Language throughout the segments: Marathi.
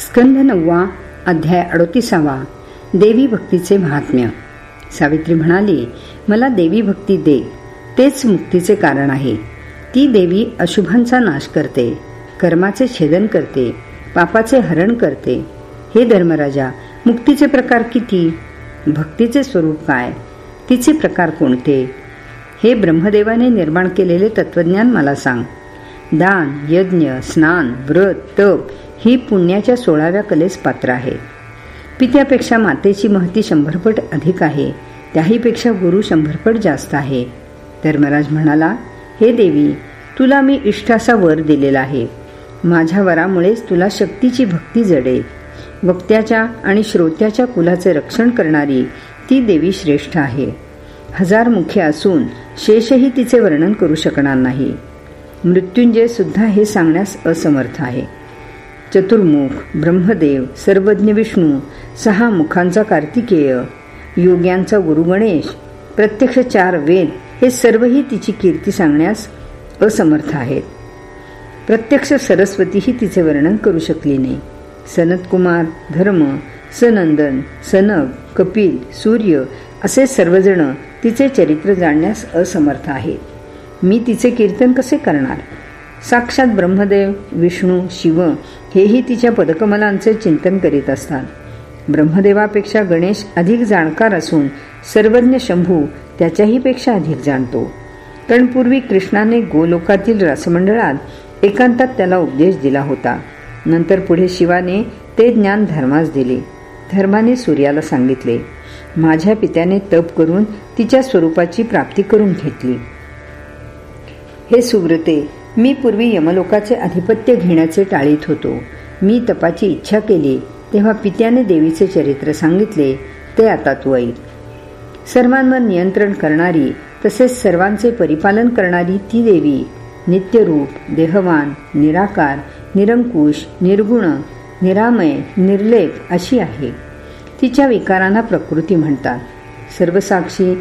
स्कंध नववा अध्याय अडोतीसावा देवी भक्तीचे महात्म्य. सावित्री म्हणाली मला देवी भक्ती दे तेच मुक्तीचे कारण आहे. ती देवी अशुभांचा नाश करते कर्माचे छेदन करते पापाचे हरण करते. हे धर्मराजा मुक्तीचे प्रकार किती? भक्तीचे स्वरूप काय? तिचे प्रकार कोणते? हे ब्रह्मदेवाने निर्माण केलेले तत्वज्ञान मला सांग. दान यज्ञ स्नान व्रत तप ही पुण्याच्या सोळाव्या कलेस पात्र आहे. पित्यापेक्षा मातेची महती शंभरपट अधिक आहे. त्याहीपेक्षा गुरु शंभरपट जास्त आहे. धर्मराज म्हणाला हे देवी तुला मी इष्टाचा वर दिलेला आहे. माझ्या वरामुळेच तुला शक्तीची भक्ती जडे. वक्त्याच्या आणि श्रोत्याच्या कुलाचे रक्षण करणारी ती देवी श्रेष्ठ आहे. हजार मुखे असून शेषही तिचे वर्णन करू शकणार नाही. मृत्युंजय सुद्धा हे सांगण्यास असमर्थ आहे. चतुर्मुख ब्रह्मदेव सर्वज्ञ विष्णू सहा मुखांचा कार्तिकेय योग्यांचा गुरु गणेश प्रत्यक्ष चार वेद हे सर्वही तिची कीर्ती सांगण्यास असमर्थ आहेत. प्रत्यक्ष सरस्वतीही तिचे वर्णन करू शकली नाही. सनतकुमार धर्म सनंदन सनग कपिल सूर्य असे सर्वजण तिचे चरित्र जाणण्यास असमर्थ आहेत. मी तिचे कीर्तन कसे करणार? साक्षात ब्रह्मदेव विष्णू शिव हेही तिच्या पदकमलांचे चिंतन करीत असतात. ब्रह्मदेवापेक्षा गणेश अधिक जाणकार असून सर्वज्ञ शंभू त्याच्याही पेक्षा अधिक जाणतो. कारण पूर्वी कृष्णाने गोलोकातील रसमंडळात एकांतात त्याला उपदेश दिला होता. नंतर पुढे शिवाने ते ज्ञान धर्मास दिले. धर्माने सूर्याला सांगितले माझ्या पित्याने तप करून तिच्या स्वरूपाची प्राप्ती करून घेतली. हे सुव्रते मी पूर्वी यमलोकाचे आधिपत्य घेण्याचे टाळीत होतो. मी तपाची इच्छा केली तेव्हा पित्याने देवीचे चरित्र सांगितले ते आता तू ऐक. सर्वांवर नियंत्रण करणारी तसेच सर्वांचे परिपालन करणारी ती देवी नित्यरूप देहवान निराकार निरंकुश निर्गुण निरामय निर्लेप अशी आहे. तिच्या विकारांना प्रकृती म्हणतात. सर्वसाक्षी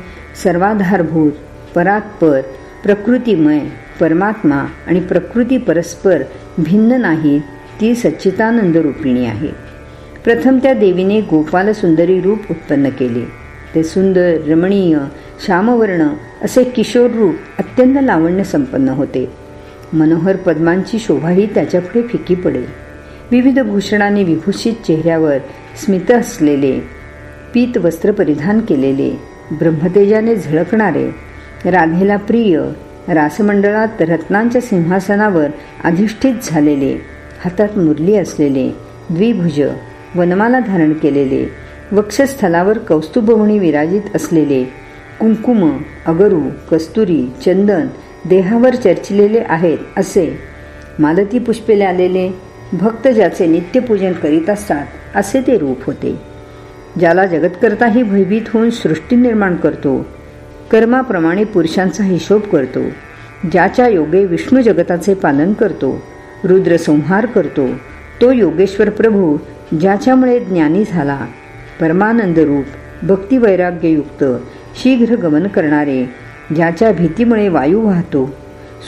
सर्वाधारभूत परात्पर प्रकृतिमय परमात्मा आणि प्रकृती परस्पर भिन्न नाही ती सच्चितानंद रूपिणी आहे. प्रथम त्या देवीने गोपाल सुंदरी रूप उत्पन्न केले. ते सुंदर रमणीय श्यामवर्ण असे किशोर रूप अत्यंत लावण्य संपन्न होते. मनोहर पद्मांची शोभाही त्याच्यापुढे फिकी पडे विविध भूषणाने विभूषित चेहऱ्यावर स्मित असलेले पीत वस्त्र परिधान केलेले ब्रह्मतेजाने झळकणारे राधेला प्रिय रासमंडळात रत्नांच्या सिंहासनावर अधिष्ठित झालेले हातात मुरली असलेले द्विभुज वनमाला धारण केलेले वक्षस्थलावर कौस्तुभवणी विराजित असलेले कुंकुम अगरू कस्तुरी चंदन देहावर चर्चिलेले आहेत असे मालती पुष्पेले आलेले भक्त ज्याचे नित्यपूजन करीत असतात असे ते रूप होते. ज्याला जगतकर्ताही भयभीत होऊन सृष्टी निर्माण करतो कर्माप्रमाणे पुरुषांचा हिशोब करतो ज्याच्या योगे विष्णू जगताचे पालन करतो रुद्र संहार करतो तो योगेश्वर प्रभू ज्याच्यामुळे ज्ञानी झाला. परमानंद रूप भक्तिवैराग्ययुक्त शीघ्र गमन करणारे ज्याच्या भीतीमुळे वायू वाहतो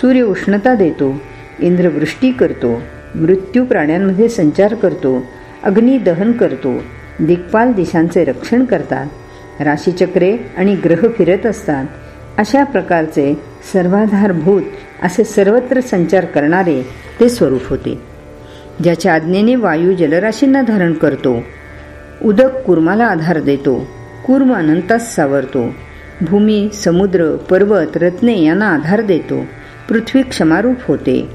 सूर्य उष्णता देतो इंद्रवृष्टी करतो मृत्यू प्राण्यांमध्ये संचार करतो अग्नी दहन करतो दिग्पाल दिशांचे रक्षण करतात. राशीचक्रे आणि ग्रह फिरत असतात. अशा प्रकारचे सर्वाधारभूत असे सर्वत्र संचार करणारे ते स्वरूप होते. ज्याच्या आज्ञेने वायू जलराशींना धारण करतो. उदक कुर्माला आधार देतो. कुर्म अनंतास सावरतो. भूमी समुद्र पर्वत रत्ने यांना आधार देतो. पृथ्वी क्षमारूप होते.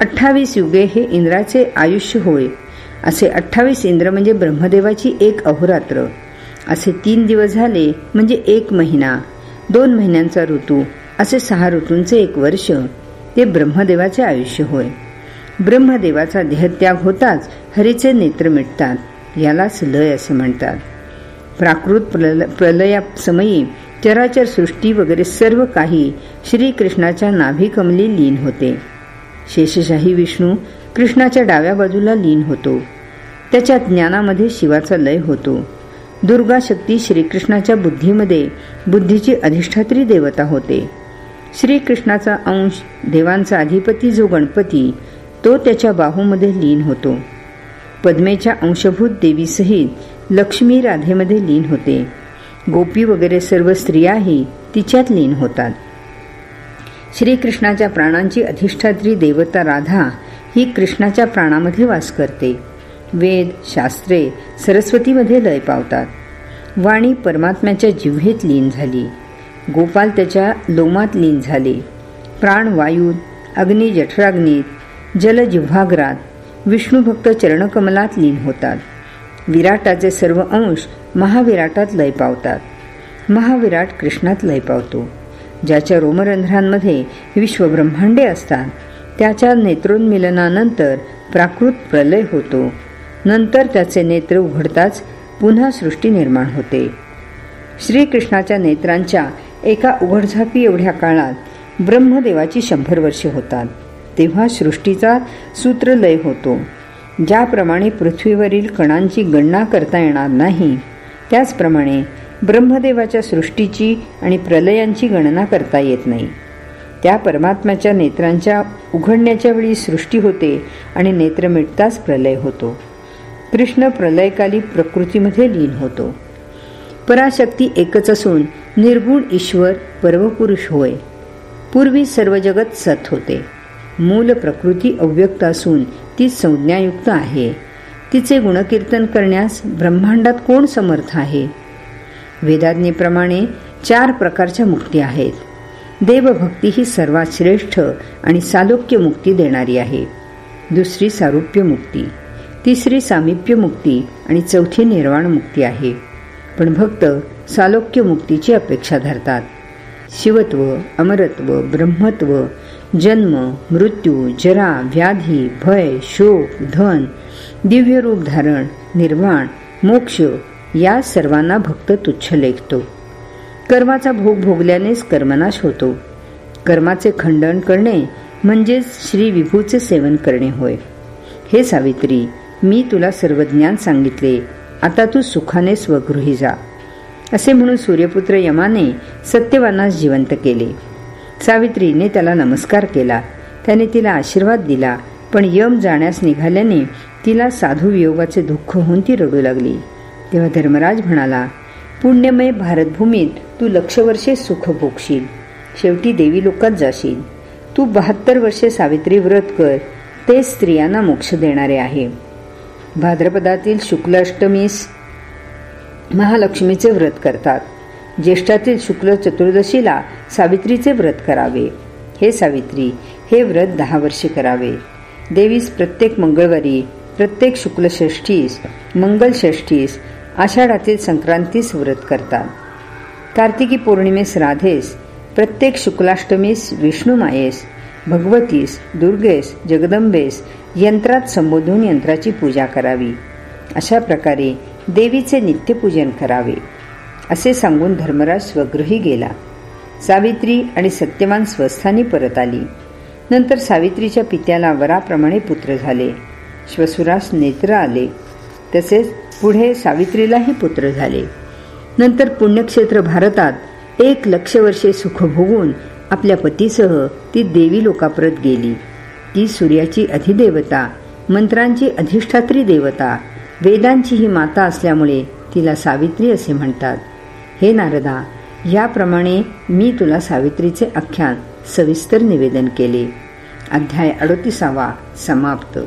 अठ्ठावीस युगे हे इंद्राचे आयुष्य होय. असे अठ्ठावीस इंद्र म्हणजे ब्रह्मदेवाची एक अहोरात्र. असे तीन दिवस झाले म्हणजे एक महिना. दोन महिन्यांचा ऋतू असे सहा ऋतूंचे एक वर्ष. ते ब्रह्मदेवाचे आयुष्य होय. ब्रह्मदेवाचा देहत्याग होताच हरीचे नेत्र मिटतात. यालाच लय असे म्हणतात. प्राकृत प्रल प्रलयासमयी चराचर सृष्टी वगैरे सर्व काही श्रीकृष्णाच्या नाभिकमली लीन होते. शेषशाही विष्णू कृष्णाच्या डाव्या बाजूला लीन होतो. त्याच्या ज्ञानामध्ये शिवाचा लय होतो. दुर्गा शक्ती श्रीकृष्णाच्या बुद्धीमध्ये बुद्धीची अधिष्ठात्री देवता होते. श्रीकृष्णाचा अंश देवांचा अधिपती जो गणपती तो त्याच्या बाहूमध्ये लीन होतो. पद्मेच्या अंशभूत देवीसहित लक्ष्मी राधेमध्ये लीन होते. गोपी वगैरे सर्व स्त्रियाही तिच्यात लीन होतात. श्रीकृष्णाच्या प्राणांची अधिष्ठात्री देवता राधा ही कृष्णाच्या प्राणामध्ये वास करते. वेद शास्त्रे सरस्वतीमध्ये लय पावतात. वाणी परमात्म्याच्या जिव्हेत लीन झाली. गोपाल त्याच्या लोमात लीन झाले. प्राणवायूत अग्नी जठराग्नीत विष्णुभक्त चरणकमलात लीन होतात. विराटाचे सर्व अंश महाविराटात लय पावतात. महाविराट कृष्णात लय पावतो. ज्याच्या रोमरंध्रांमध्ये विश्वब्रह्मांडे असतात त्याच्या नेत्रोन्मिलनानंतर प्राकृत प्रलय होतो. नंतर त्याचे नेत्र उघडताच पुन्हा सृष्टी निर्माण होते. श्रीकृष्णाच्या नेत्रांच्या एका उघडझापी एवढ्या काळात ब्रह्मदेवाची शंभर वर्षे होतात. तेव्हा सृष्टीचा सूत्रलय होतो. ज्याप्रमाणे पृथ्वीवरील कणांची गणना करता येणार नाही त्याचप्रमाणे ब्रह्मदेवाच्या सृष्टीची आणि प्रलयांची गणना करता येत नाही. त्या परमात्म्याच्या नेत्रांच्या उघडण्याच्या वेळी सृष्टी होते आणि नेत्र मिटताच प्रलय होतो. कृष्ण प्रलयकाली प्रकृतीमध्ये लीन होतो. पराशक्ती एकच असून निर्गुण ईश्वर पर्वपुरुष होय. पूर्वी सर्व जगत सत होते. मूल प्रकृती अव्यक्त असून ती संज्ञायुक्त आहे. तिचे गुणकीर्तन करण्यास ब्रह्मांडात कोण समर्थ आहे? वेदाज्ञेप्रमाणे चार प्रकारच्या मुक्ती आहेत. देवभक्ती ही सर्वात श्रेष्ठ आणि सालोक्य मुक्ती देणारी आहे. दुसरी सारुप्य मुक्ती तिसरी सामिप्य मुक्ती आणि चौथी निर्वाण मुक्ती आहे. पण भक्त सालोक्य मुक्तीची अपेक्षा धरतात. शिवत्व अमरत्व ब्रह्मत्व जन्म मृत्यू जरा व्याधी भय शोक धन दिव्य रूप धारण निर्वाण मोक्ष या सर्वांना भक्त तुच्छ लेखतो. कर्माचा भोग भोगल्यानेच कर्मनाश होतो. कर्माचे खंडन करणे म्हणजेच श्री विभूचे सेवन करणे होय. हे सावित्री मी तुला सर्व ज्ञान सांगितले. आता तू सुखाने स्वगृही जा. असे म्हणून सूर्यपुत्र यमाने सत्यवानास जिवंत केले. सावित्रीने त्याला नमस्कार केला. त्याने तिला आशीर्वाद दिला. पण यम जाण्यास निघाल्याने तिला साधू वियोगाचे दुःख होऊन ती रडू लागली. तेव्हा धर्मराज म्हणाला पुण्यमय भारतभूमीत तू लक्ष वर्षे सुख भोगशील. शेवटी देवी लोकात जाशील. तू बहात्तर वर्षे सावित्री व्रत कर. ते स्त्रियांना मोक्ष देणारे आहे. भाद्रपदातील शुक्लाष्टमीस महालक्ष्मीचे व्रत करतात. ज्येष्ठातील शुक्ल चतुर्दशीला सावित्रीचे व्रत करावे. हे सावित्री हे व्रत दहा वर्षे करावे. देवीस प्रत्येक मंगळवारी प्रत्येक शुक्ल षष्ठीस आषाढातील संक्रांतीस व्रत करतात. कार्तिकी पौर्णिमेस राधेस प्रत्येक शुक्लाष्टमीस विष्णू मायेस भगवतीस दुर्गेस जगदंबेस यंत्रात संबोधून यंत्राची पूजा करावी. अशा प्रकारे देवीचे नित्यपूजन करावे. असे सांगून धर्मराज स्वगृही गेला. सावित्री आणि सत्यवान स्वस्थानी परत आली. नंतर सावित्रीच्या पित्याला वराप्रमाणे पुत्र झाले. श्वसुरास नेत्र आले. तसेच पुढे सावित्रीलाही पुत्र झाले. नंतर पुण्यक्षेत्र भारतात एक लक्ष वर्षे सुख भोगून आपल्या पतीसह ती देवी लोकाप्रत गेली. ती सूर्याची अधिदेवता मंत्रांची अधिष्ठात्री देवता वेदांची ही माता असल्यामुळे तिला सावित्री असे म्हणतात. हे नारदा याप्रमाणे मी तुला सावित्रीचे आख्यान सविस्तर निवेदन केले. अध्याय अडोतीसावा समाप्त.